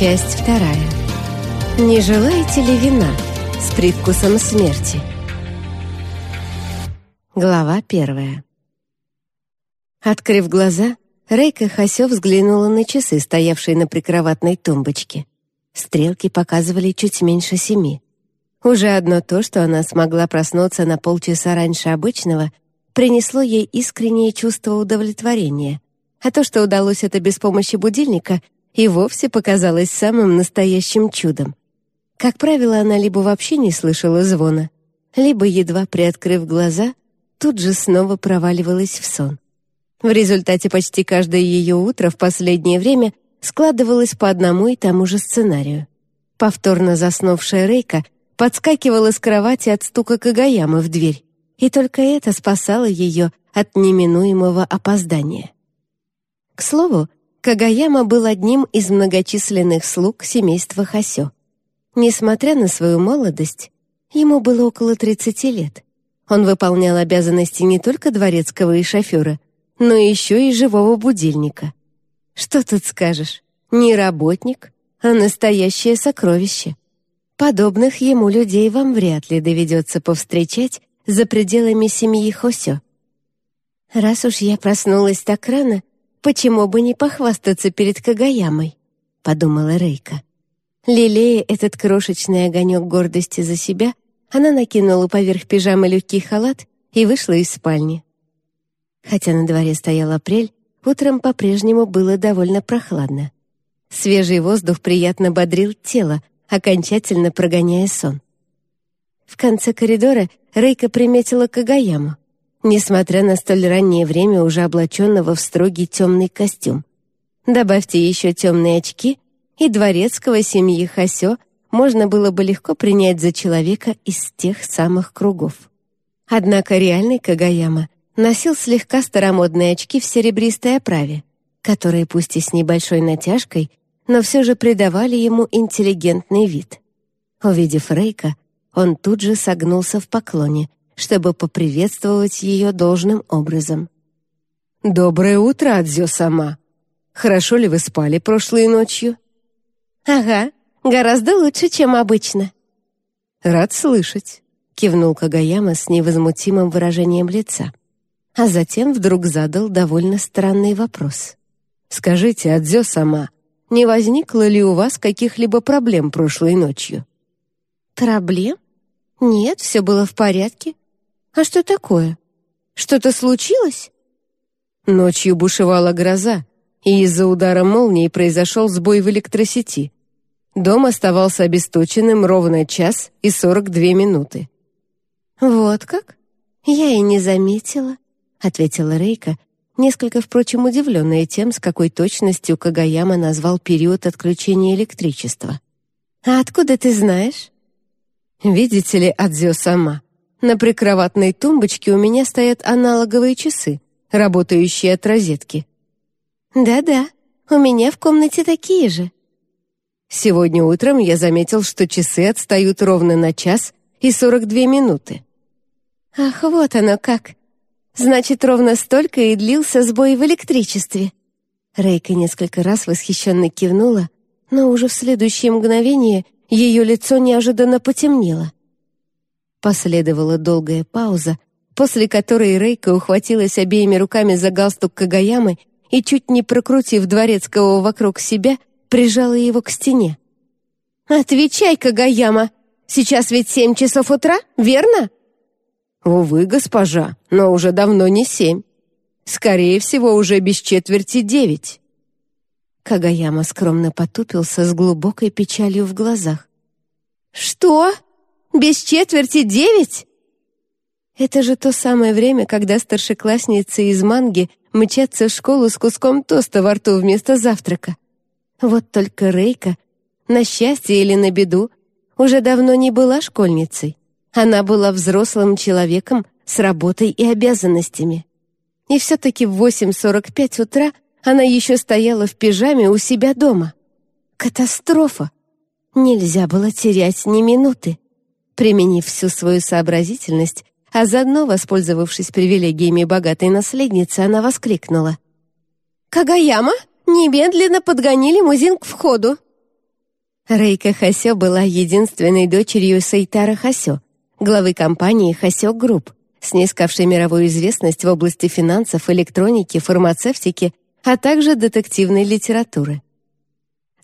Часть вторая. Не желаете ли вина с привкусом смерти? Глава первая. Открыв глаза, Рейка Хасё взглянула на часы, стоявшие на прикроватной тумбочке. Стрелки показывали чуть меньше семи. Уже одно то, что она смогла проснуться на полчаса раньше обычного, принесло ей искреннее чувство удовлетворения. А то, что удалось это без помощи будильника, и вовсе показалось самым настоящим чудом. Как правило, она либо вообще не слышала звона, либо, едва приоткрыв глаза, тут же снова проваливалась в сон. В результате почти каждое ее утро в последнее время складывалось по одному и тому же сценарию. Повторно заснувшая Рейка подскакивала с кровати от стука Кагаямы в дверь, и только это спасало ее от неминуемого опоздания. К слову, Кагаяма был одним из многочисленных слуг семейства Хасё. Несмотря на свою молодость, ему было около 30 лет. Он выполнял обязанности не только дворецкого и шофера, но еще и живого будильника. Что тут скажешь? Не работник, а настоящее сокровище. Подобных ему людей вам вряд ли доведется повстречать за пределами семьи Хосё. Раз уж я проснулась так рано, «Почему бы не похвастаться перед Кагаямой?» — подумала Рейка. Лелея этот крошечный огонек гордости за себя, она накинула поверх пижамы легкий халат и вышла из спальни. Хотя на дворе стоял апрель, утром по-прежнему было довольно прохладно. Свежий воздух приятно бодрил тело, окончательно прогоняя сон. В конце коридора Рейка приметила Кагаяму несмотря на столь раннее время уже облаченного в строгий темный костюм. Добавьте еще темные очки, и дворецкого семьи Хасё можно было бы легко принять за человека из тех самых кругов. Однако реальный Кагаяма носил слегка старомодные очки в серебристой оправе, которые пусть и с небольшой натяжкой, но все же придавали ему интеллигентный вид. Увидев Рейка, он тут же согнулся в поклоне — чтобы поприветствовать ее должным образом. «Доброе утро, Адзё сама. Хорошо ли вы спали прошлой ночью?» «Ага, гораздо лучше, чем обычно». «Рад слышать», — кивнул Кагаяма с невозмутимым выражением лица. А затем вдруг задал довольно странный вопрос. «Скажите, Адзё сама, не возникло ли у вас каких-либо проблем прошлой ночью?» «Проблем? Нет, все было в порядке. «А что такое? Что-то случилось?» Ночью бушевала гроза, и из-за удара молнии произошел сбой в электросети. Дом оставался обесточенным ровно час и сорок две минуты. «Вот как? Я и не заметила», — ответила Рейка, несколько, впрочем, удивленная тем, с какой точностью Кагаяма назвал период отключения электричества. «А откуда ты знаешь?» «Видите ли, Адзё сама», на прикроватной тумбочке у меня стоят аналоговые часы, работающие от розетки. Да-да, у меня в комнате такие же. Сегодня утром я заметил, что часы отстают ровно на час и 42 минуты. Ах, вот оно как. Значит, ровно столько и длился сбой в электричестве. Рейка несколько раз восхищенно кивнула, но уже в следующее мгновение ее лицо неожиданно потемнело. Последовала долгая пауза, после которой Рейка ухватилась обеими руками за галстук Кагаямы и, чуть не прокрутив дворецкого вокруг себя, прижала его к стене. «Отвечай, Кагаяма! Сейчас ведь семь часов утра, верно?» «Увы, госпожа, но уже давно не семь. Скорее всего, уже без четверти девять». Кагаяма скромно потупился с глубокой печалью в глазах. «Что?» Без четверти девять?» Это же то самое время, когда старшеклассницы из манги мчатся в школу с куском тоста во рту вместо завтрака. Вот только Рейка, на счастье или на беду, уже давно не была школьницей. Она была взрослым человеком с работой и обязанностями. И все-таки в 8.45 утра она еще стояла в пижаме у себя дома. Катастрофа! Нельзя было терять ни минуты. Применив всю свою сообразительность, а заодно, воспользовавшись привилегиями богатой наследницы, она воскликнула. «Кагаяма, немедленно подгони лимузин к входу!» Рейка Хасё была единственной дочерью Сайтара Хасё, главы компании Хасё Групп, снискавшей мировую известность в области финансов, электроники, фармацевтики, а также детективной литературы.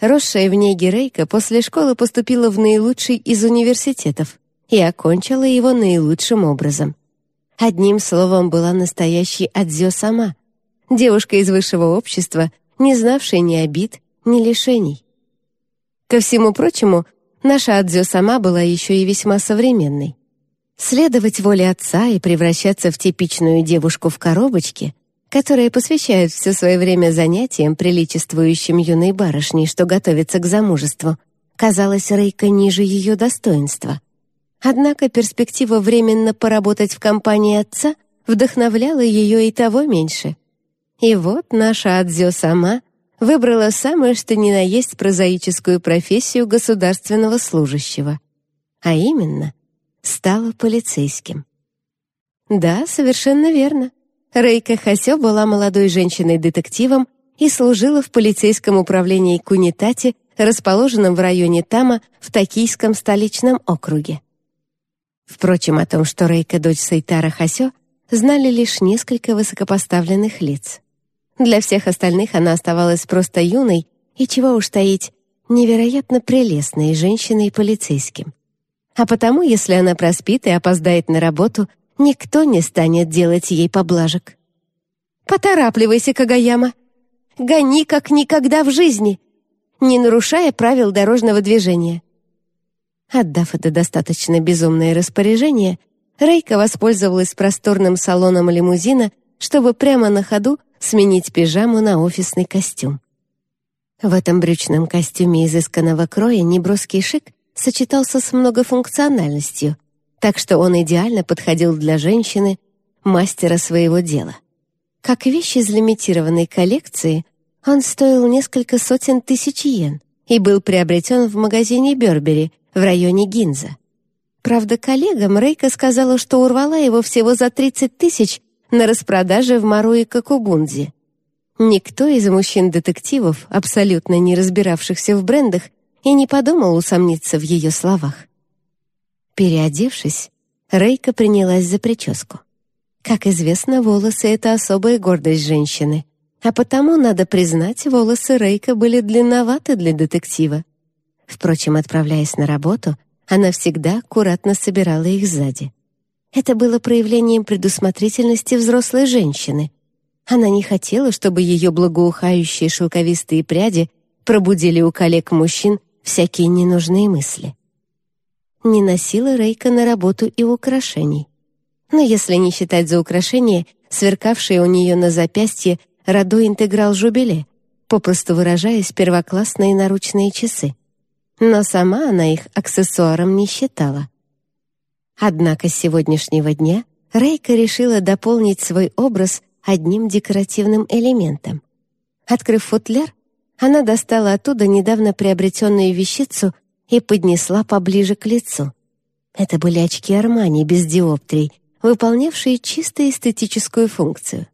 Росшая в Неге Рейка после школы поступила в наилучший из университетов и окончила его наилучшим образом. Одним словом, была настоящей Адзё сама, девушка из высшего общества, не знавшая ни обид, ни лишений. Ко всему прочему, наша Адзё сама была еще и весьма современной. Следовать воле отца и превращаться в типичную девушку в коробочке, которая посвящает все свое время занятиям, приличествующим юной барышне, что готовится к замужеству, казалось Рейка ниже ее достоинства. Однако перспектива временно поработать в компании отца вдохновляла ее и того меньше. И вот наша Адзё сама выбрала самое что ни на есть прозаическую профессию государственного служащего. А именно, стала полицейским. Да, совершенно верно. Рейка Хасё была молодой женщиной-детективом и служила в полицейском управлении Кунитати, расположенном в районе Тама в Токийском столичном округе. Впрочем, о том, что Рейка — дочь Сайтара Хасё, знали лишь несколько высокопоставленных лиц. Для всех остальных она оставалась просто юной и, чего уж таить, невероятно прелестной женщиной полицейским. А потому, если она проспит и опоздает на работу, никто не станет делать ей поблажек. «Поторапливайся, Кагаяма! Гони, как никогда в жизни!» не нарушая правил дорожного движения. Отдав это достаточно безумное распоряжение, Рейка воспользовалась просторным салоном лимузина, чтобы прямо на ходу сменить пижаму на офисный костюм. В этом брючном костюме изысканного кроя неброский шик сочетался с многофункциональностью, так что он идеально подходил для женщины, мастера своего дела. Как вещь из лимитированной коллекции, он стоил несколько сотен тысяч йен и был приобретен в магазине Бербери в районе Гинза. Правда, коллегам Рейка сказала, что урвала его всего за 30 тысяч на распродаже в Маруи Кокубунзи. Никто из мужчин-детективов, абсолютно не разбиравшихся в брендах, и не подумал усомниться в ее словах. Переодевшись, Рейка принялась за прическу. Как известно, волосы — это особая гордость женщины, а потому, надо признать, волосы Рейка были длинноваты для детектива. Впрочем, отправляясь на работу, она всегда аккуратно собирала их сзади. Это было проявлением предусмотрительности взрослой женщины. Она не хотела, чтобы ее благоухающие шелковистые пряди пробудили у коллег-мужчин всякие ненужные мысли. Не носила Рейка на работу и украшений. Но если не считать за украшения, сверкавшие у нее на запястье Радо интеграл жубеле, попросту выражаясь, первоклассные наручные часы. Но сама она их аксессуаром не считала. Однако с сегодняшнего дня Рейка решила дополнить свой образ одним декоративным элементом. Открыв футляр, она достала оттуда недавно приобретенную вещицу и поднесла поближе к лицу. Это были очки Армани без диоптрий, выполнявшие чисто эстетическую функцию.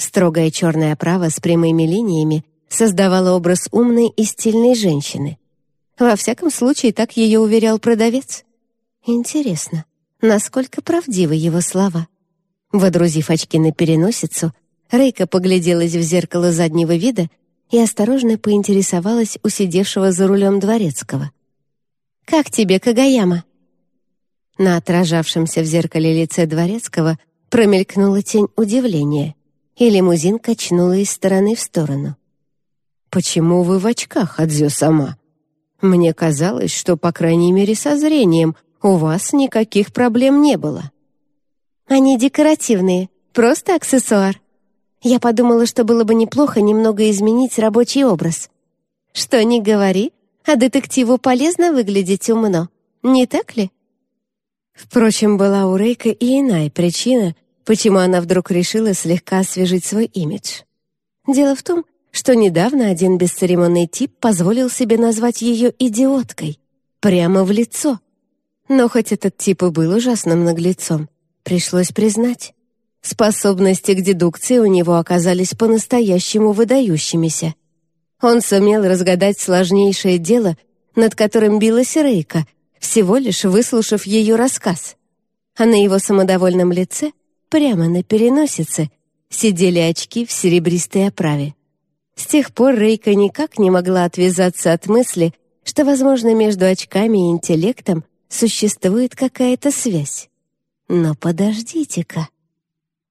Строгая черная оправа с прямыми линиями создавала образ умной и стильной женщины. Во всяком случае, так ее уверял продавец. Интересно, насколько правдивы его слова. Водрузив очки на переносицу, Рейка погляделась в зеркало заднего вида и осторожно поинтересовалась у сидевшего за рулем дворецкого. «Как тебе, Кагаяма?» На отражавшемся в зеркале лице дворецкого промелькнула тень удивления, и лимузин качнула из стороны в сторону. «Почему вы в очках, Адзё сама? Мне казалось, что, по крайней мере, со зрением у вас никаких проблем не было». «Они декоративные, просто аксессуар. Я подумала, что было бы неплохо немного изменить рабочий образ. Что ни говори, а детективу полезно выглядеть умно, не так ли?» Впрочем, была у Рейка и иная причина, почему она вдруг решила слегка освежить свой имидж. Дело в том, что недавно один бесцеремонный тип позволил себе назвать ее идиоткой. Прямо в лицо. Но хоть этот тип и был ужасным наглецом, пришлось признать. Способности к дедукции у него оказались по-настоящему выдающимися. Он сумел разгадать сложнейшее дело, над которым билась Рейка, всего лишь выслушав ее рассказ. А на его самодовольном лице, прямо на переносице, сидели очки в серебристой оправе. С тех пор Рейка никак не могла отвязаться от мысли, что, возможно, между очками и интеллектом существует какая-то связь. Но подождите-ка.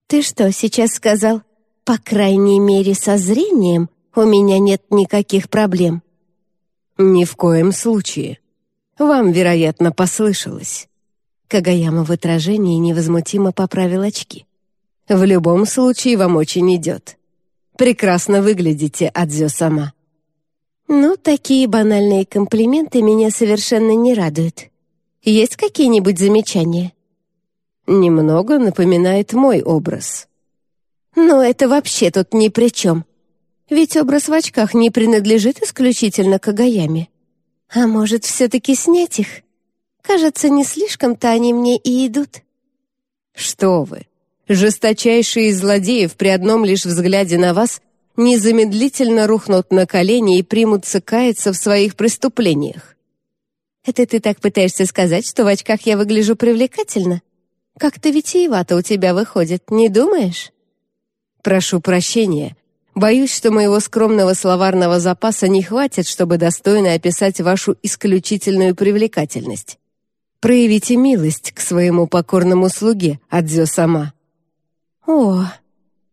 Ты что сейчас сказал? По крайней мере, со зрением у меня нет никаких проблем. Ни в коем случае. Вам, вероятно, послышалось. Кагаяма в отражении невозмутимо поправил очки. В любом случае вам очень идет. Прекрасно выглядите, Адзё сама. Ну, такие банальные комплименты меня совершенно не радуют. Есть какие-нибудь замечания? Немного напоминает мой образ. Но это вообще тут ни при чем. Ведь образ в очках не принадлежит исключительно Кагаяме. А может, все-таки снять их? Кажется, не слишком-то они мне и идут. Что вы, жесточайшие из злодеев при одном лишь взгляде на вас незамедлительно рухнут на колени и примутся каяться в своих преступлениях. Это ты так пытаешься сказать, что в очках я выгляжу привлекательно? Как-то витиевато у тебя выходит, не думаешь? Прошу прощения. Боюсь, что моего скромного словарного запаса не хватит, чтобы достойно описать вашу исключительную привлекательность. Проявите милость к своему покорному слуге, Адзё сама. О,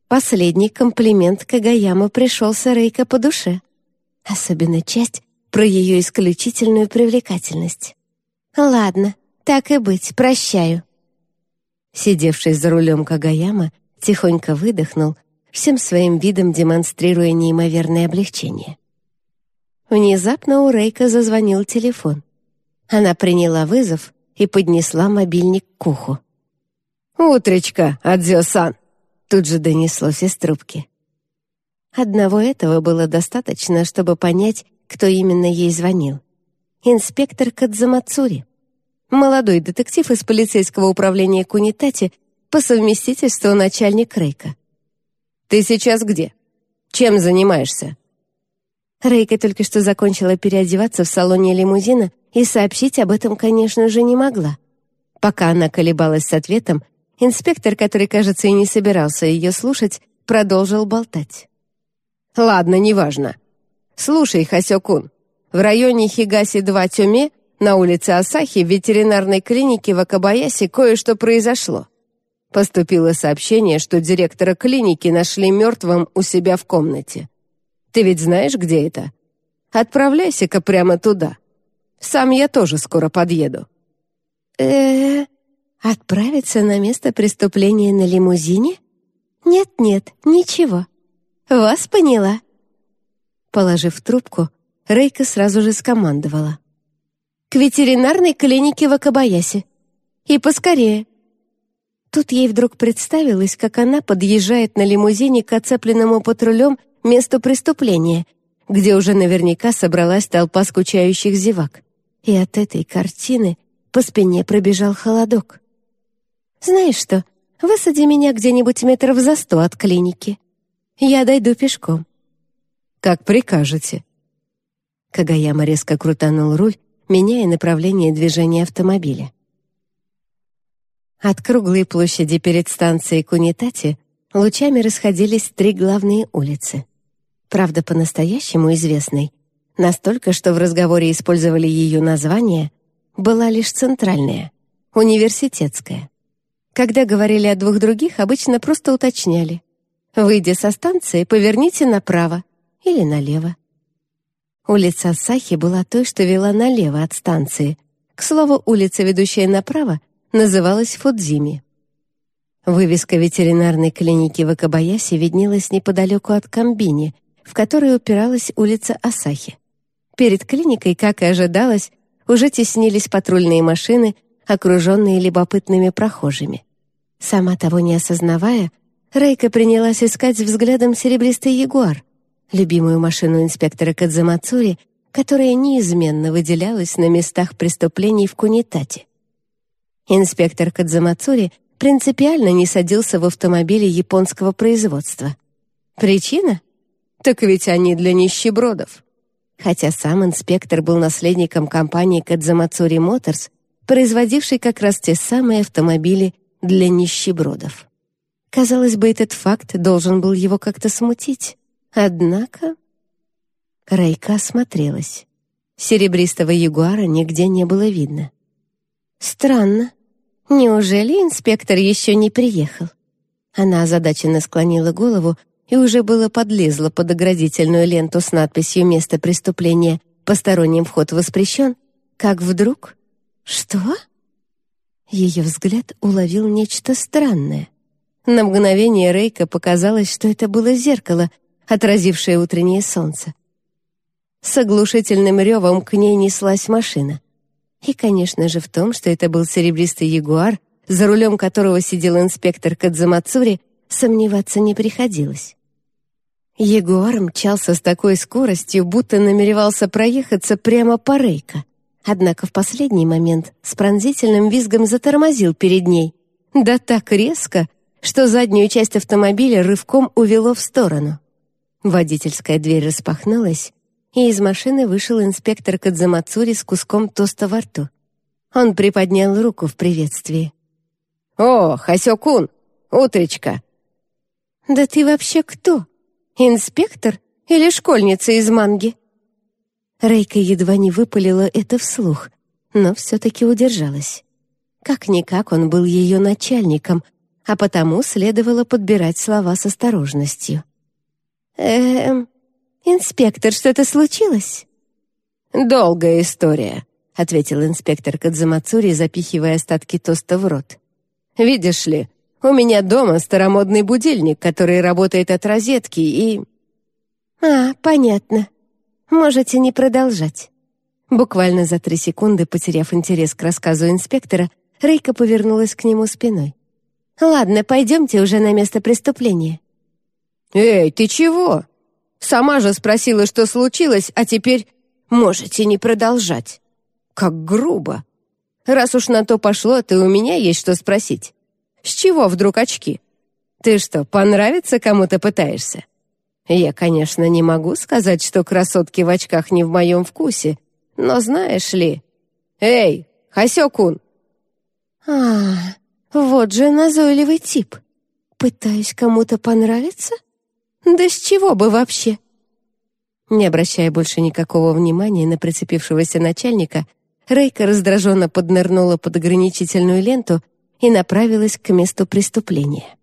последний комплимент Кагаяма пришелся Рейка по душе. Особенно часть про ее исключительную привлекательность. Ладно, так и быть, прощаю. Сидевший за рулем Кагаяма тихонько выдохнул, всем своим видом демонстрируя неимоверное облегчение. Внезапно у Рейка зазвонил телефон. Она приняла вызов и поднесла мобильник к уху. «Утречка, Адзио-сан!» Тут же донеслось из трубки. Одного этого было достаточно, чтобы понять, кто именно ей звонил. Инспектор Кадзамацури. Молодой детектив из полицейского управления Кунитати по совместительству начальник Рейка. «Ты сейчас где? Чем занимаешься?» Рейка только что закончила переодеваться в салоне лимузина и сообщить об этом, конечно же, не могла. Пока она колебалась с ответом, Инспектор, который, кажется, и не собирался ее слушать, продолжил болтать. «Ладно, неважно. Слушай, Хасёкун, в районе Хигаси-2 Тюме на улице Асахи в ветеринарной клинике в Акабаясе кое-что произошло. Поступило сообщение, что директора клиники нашли мертвым у себя в комнате. Ты ведь знаешь, где это? Отправляйся-ка прямо туда. Сам я тоже скоро подъеду». «Э-э...» Отправиться на место преступления на лимузине? Нет-нет, ничего. Вас поняла. Положив трубку, Рейка сразу же скомандовала. «К ветеринарной клинике в Акабаясе. И поскорее». Тут ей вдруг представилось, как она подъезжает на лимузине к оцепленному патрулем месту преступления, где уже наверняка собралась толпа скучающих зевак. И от этой картины по спине пробежал холодок. «Знаешь что, высади меня где-нибудь метров за сто от клиники. Я дойду пешком». «Как прикажете». Кагаяма резко крутанул руль, меняя направление движения автомобиля. От круглой площади перед станцией Кунитати лучами расходились три главные улицы. Правда, по-настоящему известной, настолько, что в разговоре использовали ее название, была лишь центральная, университетская. Когда говорили о двух других, обычно просто уточняли. Выйдя со станции, поверните направо или налево. Улица Сахи была той, что вела налево от станции. К слову, улица, ведущая направо, называлась Фудзими. Вывеска ветеринарной клиники в Акабаясе виднелась неподалеку от Камбини, в которой упиралась улица Асахи. Перед клиникой, как и ожидалось, уже теснились патрульные машины, окруженные любопытными прохожими. Сама того не осознавая, Рейка принялась искать взглядом серебристый ягуар, любимую машину инспектора Кадзамацури, которая неизменно выделялась на местах преступлений в Кунитате. Инспектор Кадзамацури принципиально не садился в автомобиле японского производства. Причина? Так ведь они для нищебродов. Хотя сам инспектор был наследником компании Кадзамацури Моторс, производившей как раз те самые автомобили для нищебродов. Казалось бы, этот факт должен был его как-то смутить. Однако... Райка осмотрелась. Серебристого ягуара нигде не было видно. Странно. Неужели инспектор еще не приехал? Она озадаченно склонила голову и уже было подлезла под оградительную ленту с надписью «Место преступления. Посторонним вход воспрещен», как вдруг... Что? Ее взгляд уловил нечто странное. На мгновение Рейка показалось, что это было зеркало, отразившее утреннее солнце. С оглушительным ревом к ней неслась машина. И, конечно же, в том, что это был серебристый ягуар, за рулем которого сидел инспектор Кадзамацури, сомневаться не приходилось. Ягуар мчался с такой скоростью, будто намеревался проехаться прямо по Рейка. Однако в последний момент с пронзительным визгом затормозил перед ней. Да так резко, что заднюю часть автомобиля рывком увело в сторону. Водительская дверь распахнулась, и из машины вышел инспектор Кадзамацури с куском тоста во рту. Он приподнял руку в приветствии. «О, Хасёкун! Утречка!» «Да ты вообще кто? Инспектор или школьница из манги?» Рейка едва не выпалила это вслух, но все-таки удержалась. Как-никак он был ее начальником, а потому следовало подбирать слова с осторожностью. «Эм, «Инспектор, что-то случилось?» «Долгая история», — ответил инспектор Кадзамацури, запихивая остатки тоста в рот. «Видишь ли, у меня дома старомодный будильник, который работает от розетки, и...» «А, понятно. Можете не продолжать». Буквально за три секунды, потеряв интерес к рассказу инспектора, Рейка повернулась к нему спиной. «Ладно, пойдемте уже на место преступления». «Эй, ты чего?» Сама же спросила, что случилось, а теперь можете не продолжать. Как грубо. Раз уж на то пошло, то у меня есть что спросить. С чего вдруг очки? Ты что, понравиться кому-то пытаешься? Я, конечно, не могу сказать, что красотки в очках не в моем вкусе, но знаешь ли... Эй, Хасёкун! А, вот же назойливый тип. Пытаюсь кому-то понравиться? Да с чего бы вообще? Не обращая больше никакого внимания на прицепившегося начальника, Рейка раздраженно поднырнула под ограничительную ленту и направилась к месту преступления.